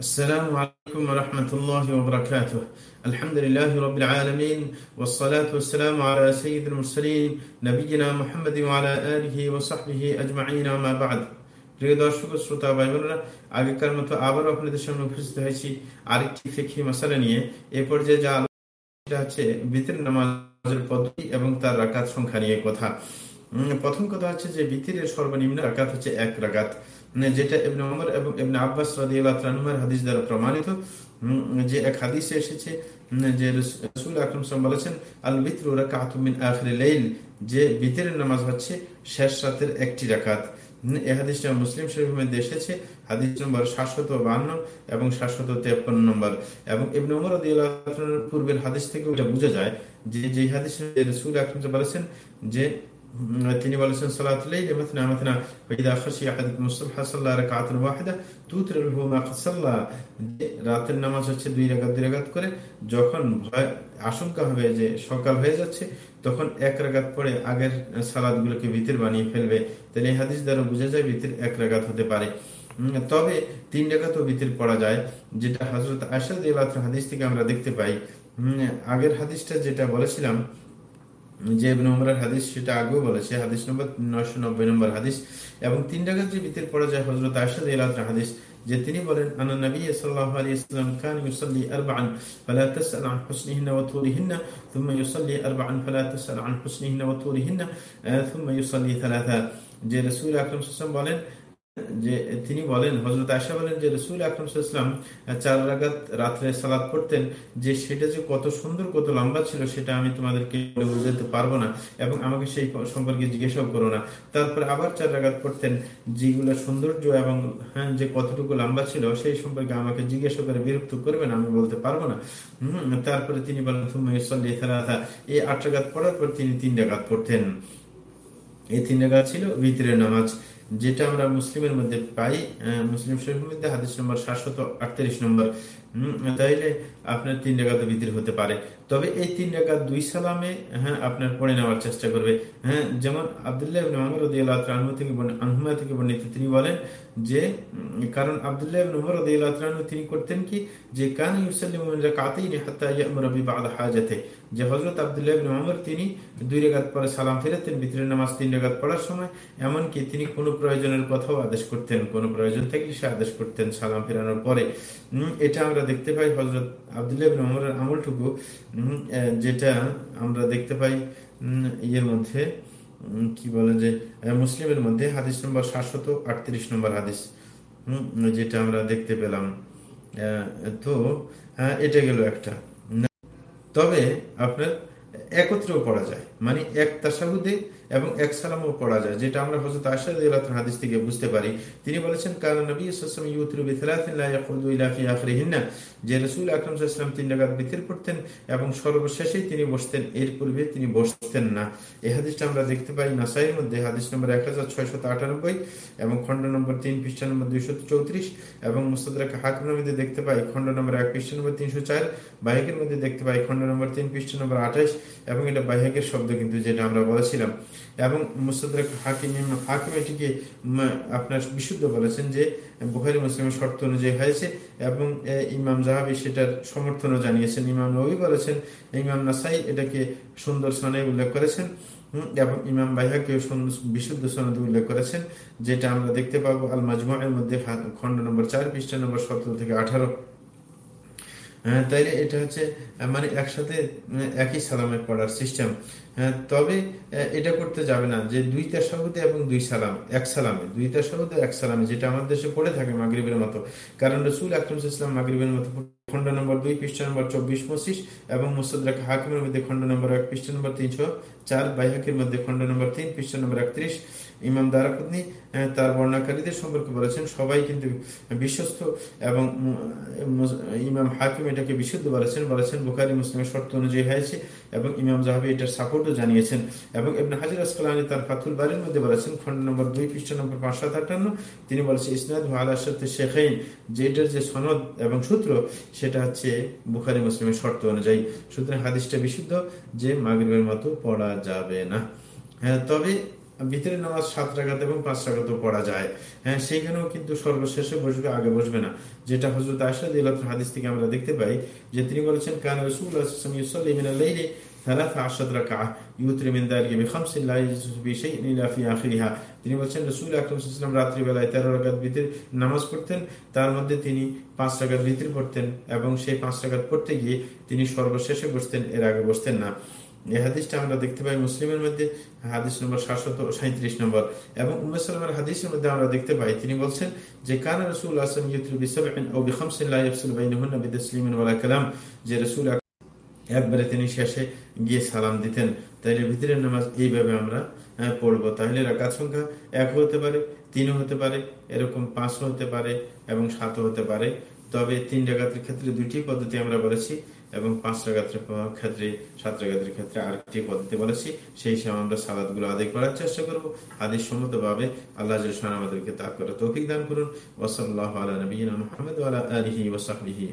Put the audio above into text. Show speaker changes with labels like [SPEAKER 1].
[SPEAKER 1] السلام عليكم ورحمة الله وبركاته الحمد لله رب العالمين والصلاة والسلام على سيد المرسلين نبينا محمد وعلى آله وصحبه أجمعين ما بعد প্রিয় দর্শক শ্রোতা ভাই বোনেরা আগেকার মতো আবারও আপনাদের সামনে উপস্থিত হয়েছি আরেকটি ফেকি মশালা নিয়ে এ পর্যায়ে যা আলোচনা হচ্ছে বিতর নামাজের পদ্ধতি এবং তার রাকাত সংখ্যা নিয়ে কথা প্রথম কথা হচ্ছে যে বিতিরের সর্বনিম্ন রাকাত হচ্ছে এক রাকাত যেটা এমনি ওমর এবং এমনি আব্বাস রাদিয়াল্লাহু হাদিস দ্বারা প্রমাণিত যে এক হাদিসে এসেছে যে রাসূল আকরাম বলেছেন আল বিতরু রাকাতুম মিন আখির যে বিতরের নামাজ হচ্ছে শেষ রাতের একটি রাকাত। এই হাদিসটা মুসলিম শরীফের মধ্যে এসেছে, হাদিস নম্বর সাতশত বান্ন এবং সাতশত তেপ্পান্ন নম্বর। এবং ইবনে উমর পূর্বের হাদিস থেকে ওটা বোঝা যায় যে যে হাদিস রসুল আকরম বলেছেন যে তিনি বলেছেন রাতের নামাজ হচ্ছে দুই রাগাত দুই রাগাত করে যখন ভয় আশঙ্কা হবে যে সকাল হয়ে যাচ্ছে, তখন এক রাগাত পরে আগের সালাদ গুলোকে ভিতর বানিয়ে ফেলবে। তাহলে এই হাদিস দ্বারা বোঝা যায় ভিতর এক রাগাত হতে পারে। তবে তিন রাগাতও ভিতর পড়া যায়, যেটা হজরত আসাদ হাদিস থেকে আমরা দেখতে পাই। আগের হাদিসটা যেটা বলেছিলাম যে ইবনে হাদিস, সেটা আগেও বলেছে, হাদিস নম্বর নয়শো নব্বই নম্বর হাদিস। এবং তিন ডাকের যে বিতের পরে যায় হজরত আশাদ হাদিস, যে তিনি বলেন, আন হুসনিহিন্না ওয়া তুরিহিন্না থুম্মা ইউসাল্লি আরবাআন ফালা তাসআল আন হুসনিহিন্না ওয়া তুরিহিন্না থুম্মা ইউসাল্লি থালাথা যে রাসূল আকরাম সাল্লাল্লাহু বলেন যে তিনি বলেন হজরত আশা বলেন যে রসুল আকরমসাল্লাম চার রাগাত রাত্রে সালাদ করতেন যে সেটা যে কত সুন্দর, কত লম্বা ছিল সেটা আমি তোমাদেরকে বুঝাতে পারব না এবং আমাকে সেই সম্পর্কে জিজ্ঞাসাও করো না। তারপরে আবার চার রাগাত করতেন যেগুলো সৌন্দর্য এবং হ্যাঁ যে কতটুকু লম্বা ছিল সেই সম্পর্কে আমাকে জিজ্ঞাসা করে বিরক্ত করবেন, আমি বলতে পারব না। হম, তারপরে তিনি বলেন এই আট রাগাত পড়ার পর তিনি তিন রাগাত পড়তেন। এই তিন রাগাত ছিল ভিতরের নামাজ। যেটা আমরা মুসলিমের মধ্যে পাই মুসলিম শরীফের মধ্যে, হাদিস নম্বর সাতশত আটত্রিশ নম্বর। তাইলে আপনার তিন রেখাত ভিতরে হতে পারে। তবে এই তিন রেখাত দুই সালামে হ্যাঁ আপনার পড়ে নেওয়ার চেষ্টা করবে। হ্যাঁ যেমন আবদুল্লাহ থেকে আনহুমা থেকে বর্ণিত তিনি বলেন যে কারণ আবদুল্লাহ তিনি করতেন কি, যে কান ইউসাল্লিম বাদ হাজাতে। যে হজরত আবদুল্লাহ উমর তিনি দুই রেখাত পরে সালাম ফেরাতেন ভিতরে নামাজ তিন রেখাত পড়ার সময়। এমনকি তিনি কোনো প্রয়োজনের কথাও আদেশ করতেন, কোনো প্রয়োজন থাকলে সে আদেশ করতেন সালাম ফেরানোর পরে। এটা আমরা দেখতে পাই হজরত আবদুল্লাহ আমরের আমলটুকু। যেটা আমরা দেখতে পাই ইয়ের মধ্যে কি বলে যে মুসলিমের মধ্যে হাদিস নম্বর সাতশত আটত্রিশ নম্বর হাদিস যেটা আমরা দেখতে পেলাম। তো এটা গেল একটা। তবে আপনার একত্রেও পড়া যায়। মানে এক তাসাহুদে এবং এক সালামও পড়া যায়, যেটা আমরা হজরত আশাদ হাদিস থেকে বুঝতে পারি। তিনি বলেছেন কারণ নবী যে রসুল আকরম ইসলাম তিন টাকার বিতির পড়তেন এবং সর্বশেষেই তিনি বসতেন, এর পূর্বে তিনি বসতেন না। এই হাদিসটা আমরা দেখতে পাই নাসাইয়ের মধ্যে, হাদিস নম্বর এক হাজার ছয়শত আটানব্বই এবং খণ্ড নম্বর তিন, পৃষ্ঠা নম্বর দুইশত চৌত্রিশ এবং মুস্তাদ হাকিমের মধ্যে দেখতে পাই খণ্ড নম্বর এক, পৃষ্ঠা নম্বর তিনশো চার বাইকের মধ্যে দেখতে পাই খণ্ড নম্বর তিন, পৃষ্ঠা নম্বর আঠাইশ এবং এটা বাইহেকের শব্দ কিন্তু যেটা আমরা বলেছিলাম। এবং মুসাদ্দাক হাকিম হাকিম এটিকে আপনার বিশুদ্ধ বলেছেন যে, বুখারি মুসলিমের শর্ত অনুযায়ী হয়েছে এবং ইমাম জাহাবি সেটার সমর্থনও জানিয়েছেন। ইমাম নবী বলেছেন, ইমাম নাসাই এটাকে সুন্দর সনে উল্লেখ করেছেন এবং ইমাম বাইহাকেও বিশুদ্ধ সনদ উল্লেখ করেছেন, যেটা আমরা দেখতে পাবো আল মাজমুয়ের মধ্যে খন্ড নম্বর চার পৃষ্ঠা নম্বর সতেরো থেকে আঠারো। হ্যাঁ, তাইলে এটা হচ্ছে মানে একসাথে একই সালামের পড়ার সিস্টেম হ্যাঁ, তবে এটা করতে যাবে না যে দুই তার তাসাহুদে এবং দুই সালাম এক সালামে। দুই তার তাসাহুদে এক সালামে যেটা আমাদের দেশে পড়ে থাকে মাগরীবের মতো। কারণ রসুল আকরম ইসলাম মাগরীবের মতো খন্ড নম্বর দুই পৃষ্ঠ নম্বর চব্বিশ পঁচিশ এবং মুসদ্রাক হাকিমের মধ্যে খন্ড নম্বর এক পৃষ্ঠ নম্বর তিনশো চার বাইহাকের মধ্যে খন্ড নম্বর তিন পৃষ্ঠ নম্বর একত্রিশ। ইমাম দারাকুতনি তার বর্ণাকারীদের সম্পর্কে বলেছেন, সবাই কিন্তু বিশ্বস্ত এবং ইমাম হাকিম এটাকে বিশুদ্ধ বলেছেন বলেছেন বুখারি মুসলিমের শর্ত অনুযায়ী হয়েছে এবং ইমাম জাহাবি এটার সাপোর্টও জানিয়েছেন এবং ইবনে হাজির আসকালানি তার ফাতুল বাড়ির মধ্যে বলেছেন, খন্ড নম্বর দুই, পৃষ্ঠ নম্বর পাঁচশো আটান্ন, তিনি বলেছেন ইসনাদ আলাশাতে শেখাইন যে এটার যে সনদ এবং সূত্র, সেটা হচ্ছে বুখারি মুসলিমের শর্ত অনুযায়ী। সুতরাং হাদিসটা বিশুদ্ধ, যে মাগরিবের মতো পড়া যাবে না। হ্যাঁ তবে ভিতরে নামাজ সাত রাগাত এবং পাঁচ রাগাত পড়া যায়। হ্যাঁ সেইখানেও কিন্তু সর্বশেষে বসবে, আগে বসবে না। যেটা হজরত আসাদ হাদিস থেকে আমরা দেখতে পাই যে তিনি বলেছেন, কান রসুল তিনি বলছেন, রসুল আকরম রাত্রিবেলায় তেরো রাগাত ভিতরে নামাজ পড়তেন, তার মধ্যে তিনি পাঁচ রাগাত ভিতরে পড়তেন এবং সেই পাঁচ রাগাত পড়তে গিয়ে তিনি সর্বশেষে বসতেন, এর আগে বসতেন না। এই হাদিসটা আমরা দেখতে পাই মুসলিমের মধ্যে, হাদিস নম্বর সাতশত সাঁত্রিশ নম্বর। এবং উম্মেসালামের হাদিসের মধ্যে আমরা দেখতে পাই, তিনি বলছেন যে, কান রসুল আসলাম যে রসুল একবারে তিনি শেষে গিয়ে সালাম দিতেন। তাইলে ভিতরের নামাজ এইভাবে আমরা পড়ব। তাহলে রাকাত সংখ্যা এক হতে পারে তিনও হতে পারে, এরকম পাঁচও হতে পারে এবং সাতও হতে পারে। তবে তিন ডাকাতের ক্ষেত্রে দুইটি পদ্ধতি আমরা বলেছি। এবং পাঁচ রাগাতের ক্ষেত্রে, সাত রাগাতের ক্ষেত্রে আরেকটি পদ্ধতি বলেছি। সেই হিসাবে আমরা সালাদগুলো আদায় করার চেষ্টা করব। আদেশ সম্মত ভাবে আল্লাহ আমাদেরকে তার করে তৌফিক দান করুন। ওসল্লাহ আলা মোহাম্মদ আলহি ওসাহি